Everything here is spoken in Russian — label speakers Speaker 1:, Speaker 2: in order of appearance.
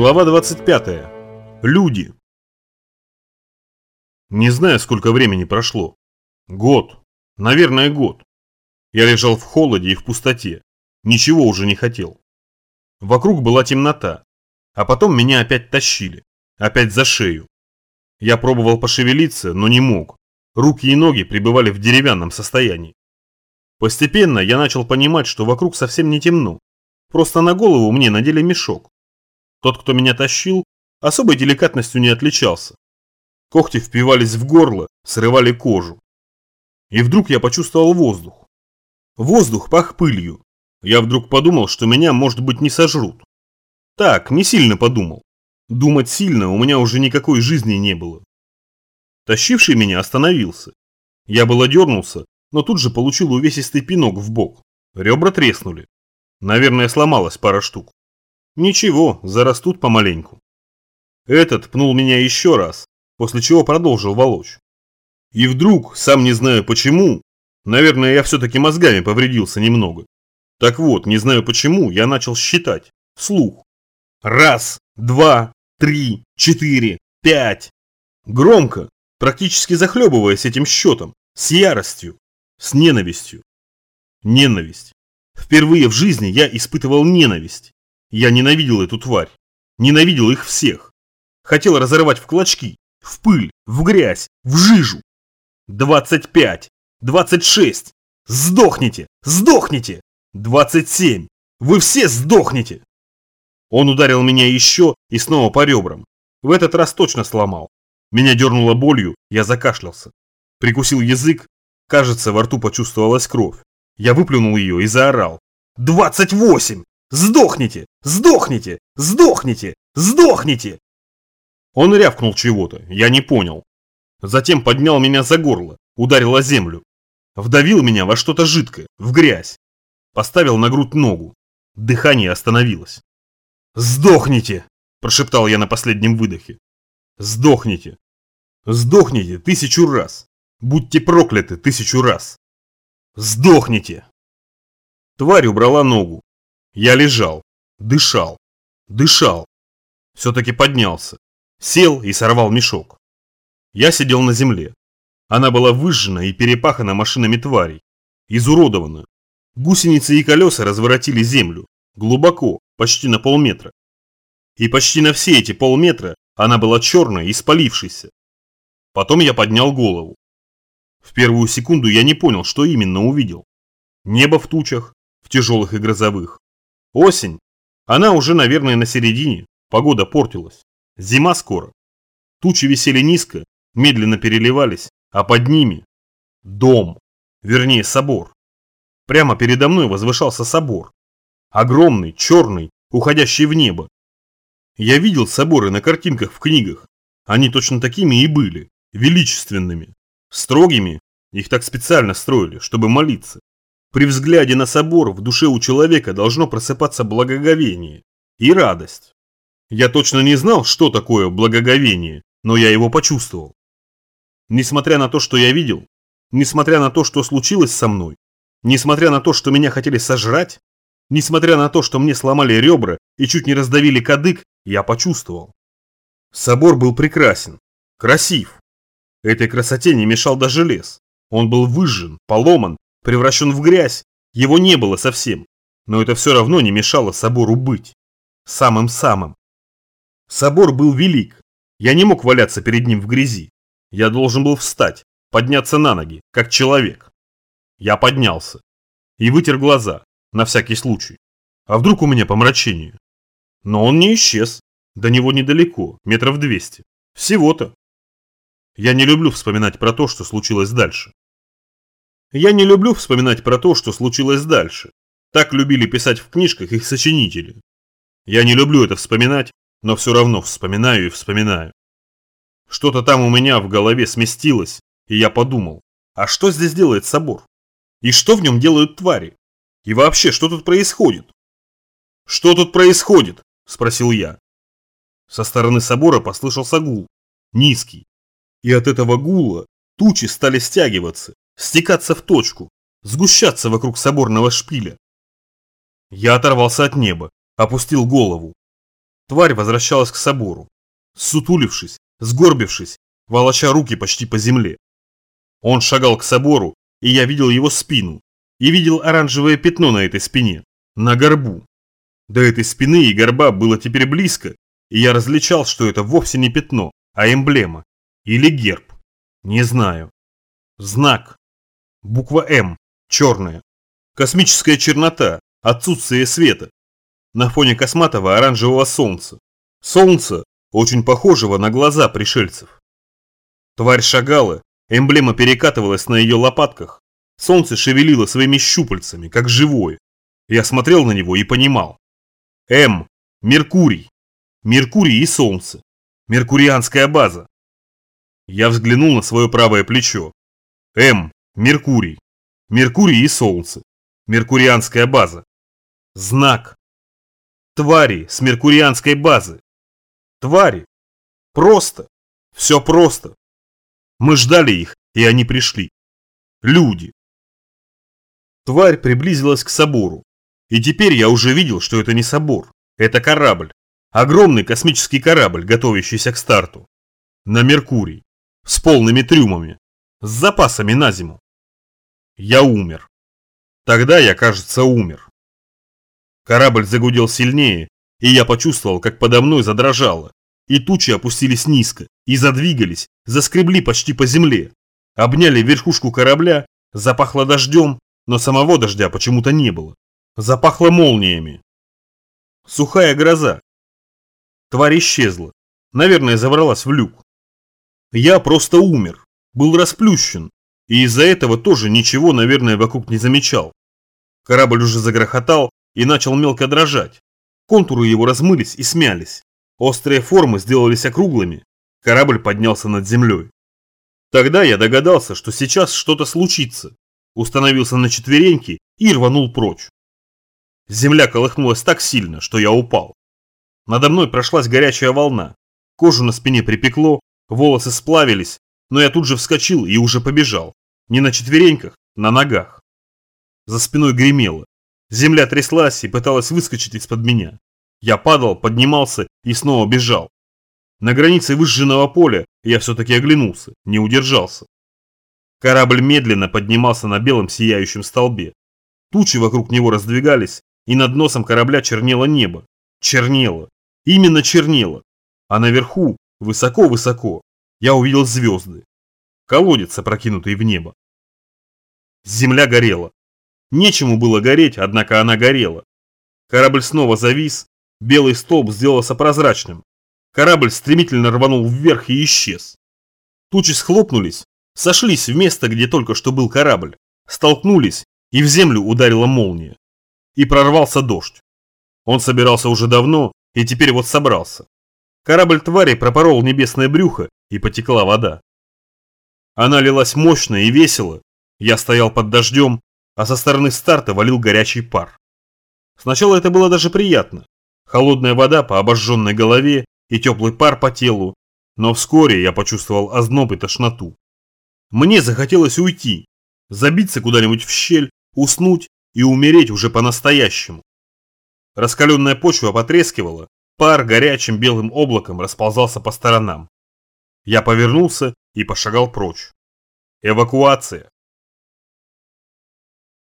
Speaker 1: Глава 25. Люди. Не знаю, сколько времени прошло. Год. Наверное, год. Я лежал в холоде и в пустоте. Ничего уже не хотел. Вокруг была темнота. А потом меня опять тащили. Опять за шею. Я пробовал пошевелиться, но не мог. Руки и ноги пребывали в деревянном состоянии. Постепенно я начал понимать, что вокруг совсем не темно. Просто на голову мне надели мешок. Тот, кто меня тащил, особой деликатностью не отличался. Когти впивались в горло, срывали кожу. И вдруг я почувствовал воздух. Воздух пах пылью. Я вдруг подумал, что меня, может быть, не сожрут. Так, не сильно подумал. Думать сильно у меня уже никакой жизни не было. Тащивший меня остановился. Я было дернулся, но тут же получил увесистый пинок в бок. Ребра треснули. Наверное, сломалась пара штук. Ничего, зарастут помаленьку. Этот пнул меня еще раз, после чего продолжил волочь. И вдруг, сам не знаю почему, наверное, я все-таки мозгами повредился немного. Так вот, не знаю почему, я начал считать, вслух. Раз, два, три, четыре, пять. Громко, практически захлебываясь этим счетом, с яростью, с ненавистью. Ненависть. Впервые в жизни я испытывал ненависть. Я ненавидел эту тварь. Ненавидел их всех. Хотел разорвать в клочки, в пыль, в грязь, в жижу. 25, 26. Сдохните, сдохните. 27. Вы все сдохнете. Он ударил меня еще и снова по ребрам. В этот раз точно сломал. Меня дернуло болью, я закашлялся. Прикусил язык, кажется, во рту почувствовалась кровь. Я выплюнул ее и заорал. «Двадцать восемь! Сдохните! Сдохните! Сдохните! Сдохните!» Он рявкнул чего-то, я не понял. Затем поднял меня за горло, ударил о землю. Вдавил меня во что-то жидкое, в грязь. Поставил на грудь ногу. Дыхание остановилось. «Сдохните!» – прошептал я на последнем выдохе. «Сдохните! Сдохните тысячу раз! Будьте прокляты тысячу раз! Сдохните!» Тварь убрала ногу, я лежал, дышал, дышал. Все-таки поднялся, сел и сорвал мешок. Я сидел на земле. Она была выжжена и перепахана машинами тварей. Изуродована. Гусеницы и колеса разворотили землю. Глубоко, почти на полметра. И почти на все эти полметра она была черная и спалившейся. Потом я поднял голову. В первую секунду я не понял, что именно увидел. Небо в тучах, в тяжелых и грозовых. Осень. Она уже, наверное, на середине. Погода портилась. Зима скоро. Тучи висели низко, медленно переливались, а под ними дом, вернее собор. Прямо передо мной возвышался собор. Огромный, черный, уходящий в небо. Я видел соборы на картинках в книгах. Они точно такими и были, величественными, строгими. Их так специально строили, чтобы молиться. При взгляде на собор в душе у человека должно просыпаться благоговение и радость. Я точно не знал, что такое благоговение, но я его почувствовал. Несмотря на то, что я видел, несмотря на то, что случилось со мной, несмотря на то, что меня хотели сожрать, несмотря на то, что мне сломали ребра и чуть не раздавили кадык, я почувствовал. Собор был прекрасен, красив. Этой красоте не мешал даже лес. Он был выжжен, поломан превращен в грязь, его не было совсем, но это все равно не мешало собору быть. Самым-самым. Собор был велик, я не мог валяться перед ним в грязи. Я должен был встать, подняться на ноги, как человек. Я поднялся и вытер глаза, на всякий случай. А вдруг у меня помрачение? Но он не исчез, до него недалеко, метров двести. Всего-то. Я не люблю вспоминать про то, что случилось дальше. Я не люблю вспоминать про то, что случилось дальше. Так любили писать в книжках их сочинители. Я не люблю это вспоминать, но все равно вспоминаю и вспоминаю. Что-то там у меня в голове сместилось, и я подумал, а что здесь делает собор? И что в нем делают твари? И вообще, что тут происходит? Что тут происходит? Спросил я. Со стороны собора послышался гул, низкий. И от этого гула тучи стали стягиваться, стекаться в точку, сгущаться вокруг соборного шпиля. Я оторвался от неба, опустил голову. Тварь возвращалась к собору, сутулившись, сгорбившись, волоча руки почти по земле. Он шагал к собору, и я видел его спину, и видел оранжевое пятно на этой спине, на горбу. До этой спины и горба было теперь близко, и я различал, что это вовсе не пятно, а эмблема. Или герб. Не знаю. Знак. Буква М. Черная. Космическая чернота. Отсутствие света. На фоне косматого оранжевого солнца. Солнце, очень похожего на глаза пришельцев. Тварь шагала, эмблема перекатывалась на ее лопатках. Солнце шевелило своими щупальцами, как живое. Я смотрел на него и понимал. М. Меркурий. Меркурий и Солнце. Меркурианская база. Я взглянул на свое правое плечо. М. Меркурий. Меркурий и Солнце. Меркурианская база. Знак. Твари с меркурианской базы. Твари. Просто. Все просто. Мы ждали их, и они пришли. Люди. Тварь приблизилась к собору. И теперь я уже видел, что это не собор. Это корабль. Огромный космический корабль, готовящийся к старту. На Меркурий. С полными трюмами. С запасами на зиму. Я умер. Тогда я, кажется, умер. Корабль загудел сильнее, и я почувствовал, как подо мной задрожало, и тучи опустились низко, и задвигались, заскребли почти по земле, обняли верхушку корабля, запахло дождем, но самого дождя почему-то не было. Запахло молниями. Сухая гроза. Тварь исчезла. Наверное, забралась в люк. Я просто умер, был расплющен, и из-за этого тоже ничего, наверное, вокруг не замечал. Корабль уже загрохотал и начал мелко дрожать. Контуры его размылись и смялись. Острые формы сделались округлыми. Корабль поднялся над землей. Тогда я догадался, что сейчас что-то случится. Установился на четвереньки и рванул прочь. Земля колыхнулась так сильно, что я упал. Надо мной прошлась горячая волна. Кожу на спине припекло, волосы сплавились, но я тут же вскочил и уже побежал. Не на четвереньках, на ногах. За спиной гремело. Земля тряслась и пыталась выскочить из-под меня. Я падал, поднимался и снова бежал. На границе выжженного поля я все-таки оглянулся, не удержался. Корабль медленно поднимался на белом сияющем столбе. Тучи вокруг него раздвигались, и над носом корабля чернело небо. Чернело. Именно чернело. А наверху, высоко-высоко, я увидел звезды. Колодец, опрокинутый в небо. Земля горела. Нечему было гореть, однако она горела. Корабль снова завис, белый столб сделался прозрачным. Корабль стремительно рванул вверх и исчез. Тучи схлопнулись, сошлись в место, где только что был корабль, столкнулись, и в землю ударила молния и прорвался дождь. Он собирался уже давно и теперь вот собрался. Корабль твари пропорол небесное брюхо и потекла вода. Она лилась мощно и весело. Я стоял под дождем, а со стороны старта валил горячий пар. Сначала это было даже приятно. Холодная вода по обожженной голове и теплый пар по телу, но вскоре я почувствовал озноб и тошноту. Мне захотелось уйти, забиться куда-нибудь в щель, уснуть и умереть уже по-настоящему. Раскаленная почва потрескивала, пар горячим белым облаком расползался по сторонам. Я повернулся и пошагал прочь. Эвакуация.